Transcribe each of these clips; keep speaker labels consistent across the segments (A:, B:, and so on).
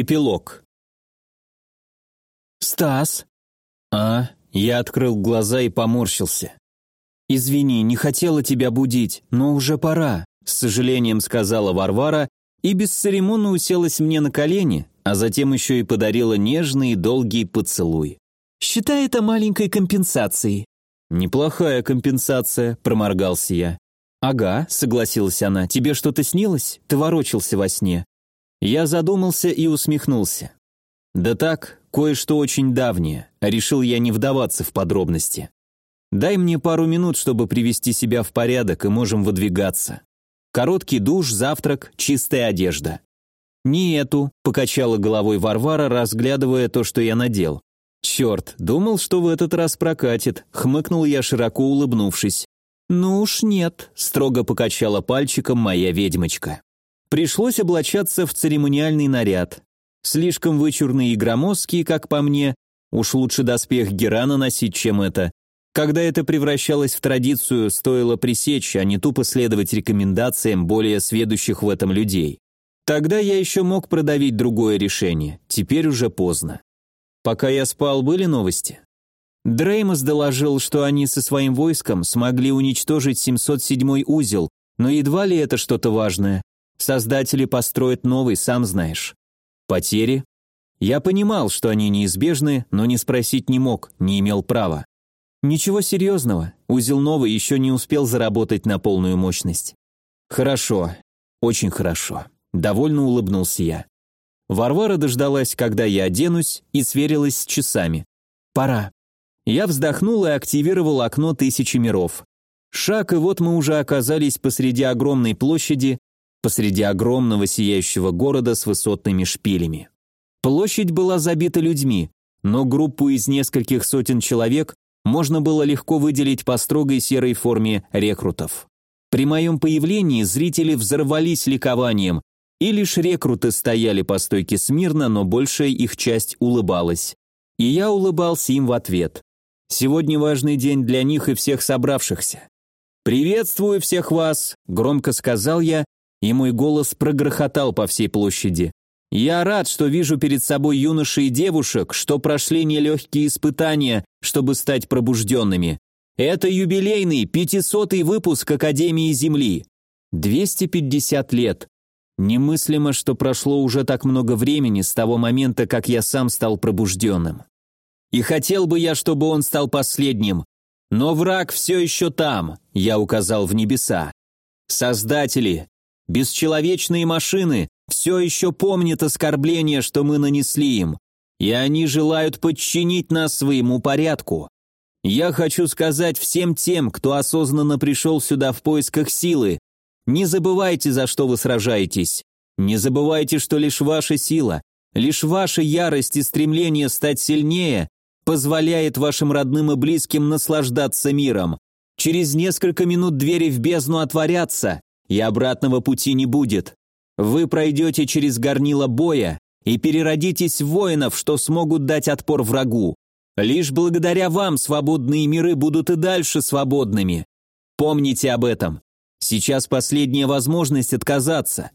A: Эпилог.
B: «Стас?»
A: «А?» Я открыл глаза и поморщился.
B: «Извини, не хотела тебя будить, но уже пора», с сожалением сказала Варвара и бесцеремонно уселась мне на колени, а затем еще и подарила нежный и долгий поцелуй. «Считай это маленькой компенсацией».
A: «Неплохая компенсация», — проморгался я.
B: «Ага», — согласилась она, — «тебе что-то снилось? Ты ворочался во сне».
A: Я задумался и усмехнулся. Да так, кое-что очень давнее, решил я не вдаваться в подробности. Дай мне пару минут, чтобы привести себя в порядок, и можем выдвигаться. Короткий душ, завтрак, чистая одежда. «Не эту», — покачала головой Варвара, разглядывая то, что я надел. «Черт, думал, что в этот раз прокатит», — хмыкнул я, широко улыбнувшись.
B: «Ну уж нет», — строго покачала пальчиком моя ведьмочка.
A: Пришлось облачаться в церемониальный наряд. Слишком вычурный и громоздкий, как по мне, уж лучше доспех Герана носить, чем это. Когда это превращалось в традицию, стоило пресечь, а не тупо следовать рекомендациям более сведущих в этом людей. Тогда я еще мог продавить другое решение, теперь уже поздно. Пока я спал, были новости?
B: Дреймос доложил, что они со своим войском смогли уничтожить 707 узел, но едва ли это что-то важное. Создатели построят новый, сам знаешь.
A: Потери? Я понимал, что они неизбежны, но не спросить не мог, не имел права.
B: Ничего серьезного, узел новый еще не успел заработать на полную мощность.
A: Хорошо, очень хорошо. Довольно улыбнулся я. Варвара дождалась, когда я оденусь, и сверилась с часами.
B: Пора.
A: Я вздохнул и активировал окно тысячи миров. Шаг, и вот мы уже оказались посреди огромной площади, посреди огромного сияющего города с высотными шпилями. Площадь была забита людьми, но группу из нескольких сотен человек можно было легко выделить по строгой серой форме рекрутов. При моем появлении зрители взорвались ликованием, и лишь рекруты стояли по стойке смирно, но большая их часть улыбалась. И я улыбался им в ответ. Сегодня важный день для них и всех собравшихся. «Приветствую всех вас», — громко сказал я и мой голос прогрохотал по всей площади. «Я рад, что вижу перед собой юношей и девушек, что прошли нелегкие испытания, чтобы стать пробужденными. Это юбилейный, пятисотый выпуск Академии Земли. 250 лет. Немыслимо, что прошло уже так много времени с того момента, как я сам стал пробужденным. И хотел бы я, чтобы он стал последним. Но враг все еще там, я указал в небеса. Создатели, Бесчеловечные машины все еще помнят оскорбление, что мы нанесли им, и они желают подчинить нас своему порядку. Я хочу сказать всем тем, кто осознанно пришел сюда в поисках силы, не забывайте, за что вы сражаетесь. Не забывайте, что лишь ваша сила, лишь ваша ярость и стремление стать сильнее позволяет вашим родным и близким наслаждаться миром. Через несколько минут двери в бездну отворятся, и обратного пути не будет. Вы пройдете через горнило боя и переродитесь в воинов, что смогут дать отпор врагу. Лишь благодаря вам свободные миры будут и дальше свободными. Помните об этом. Сейчас последняя возможность отказаться.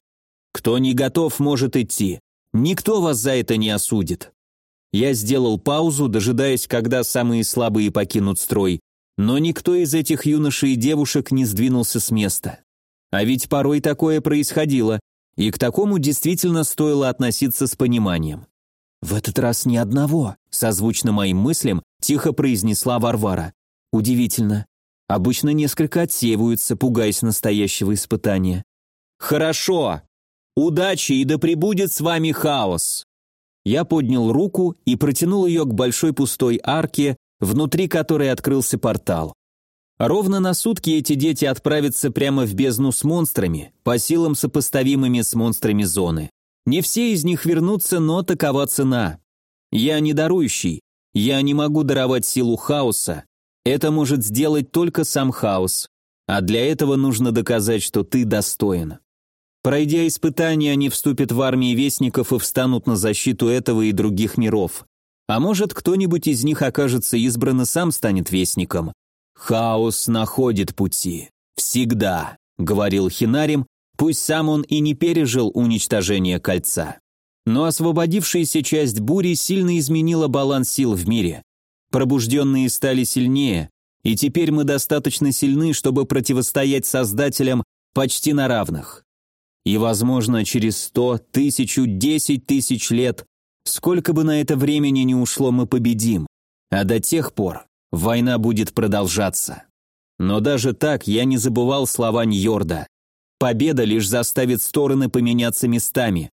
A: Кто не готов, может идти. Никто вас за это не осудит. Я сделал паузу, дожидаясь, когда самые слабые покинут строй, но никто из этих юношей и девушек не сдвинулся с места. А ведь порой такое происходило, и к такому действительно стоило относиться с пониманием. «В этот раз ни одного», — созвучно моим мыслям, тихо произнесла Варвара. «Удивительно. Обычно несколько отсеиваются, пугаясь настоящего испытания». «Хорошо. Удачи и да пребудет с вами хаос». Я поднял руку и протянул ее к большой пустой арке, внутри которой открылся портал. Ровно на сутки эти дети отправятся прямо в бездну с монстрами, по силам сопоставимыми с монстрами зоны. Не все из них вернутся, но такова цена. Я не дарующий, я не могу даровать силу хаоса. Это может сделать только сам хаос. А для этого нужно доказать, что ты достоин. Пройдя испытания, они вступят в армии вестников и встанут на защиту этого и других миров. А может, кто-нибудь из них окажется избран и сам станет вестником. «Хаос находит пути. Всегда», — говорил Хинарим, пусть сам он и не пережил уничтожение кольца. Но освободившаяся часть бури сильно изменила баланс сил в мире. Пробужденные стали сильнее, и теперь мы достаточно сильны, чтобы противостоять создателям почти на равных. И, возможно, через сто, тысячу, десять тысяч лет, сколько бы на это времени не ушло, мы победим. А до тех пор война будет продолжаться. Но даже так я не забывал слова Ньорда. Победа лишь заставит стороны поменяться местами.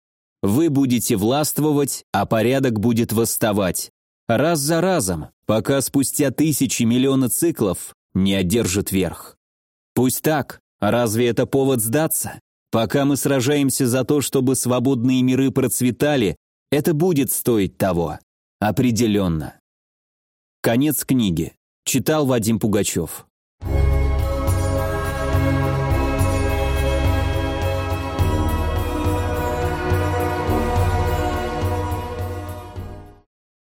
A: Вы будете властвовать, а порядок будет восставать. Раз за разом, пока спустя тысячи миллионы циклов не одержит верх. Пусть так, разве это повод сдаться? Пока мы сражаемся за то, чтобы свободные миры процветали, это будет стоить того. Определенно. Конец книги. Читал Вадим Пугачев.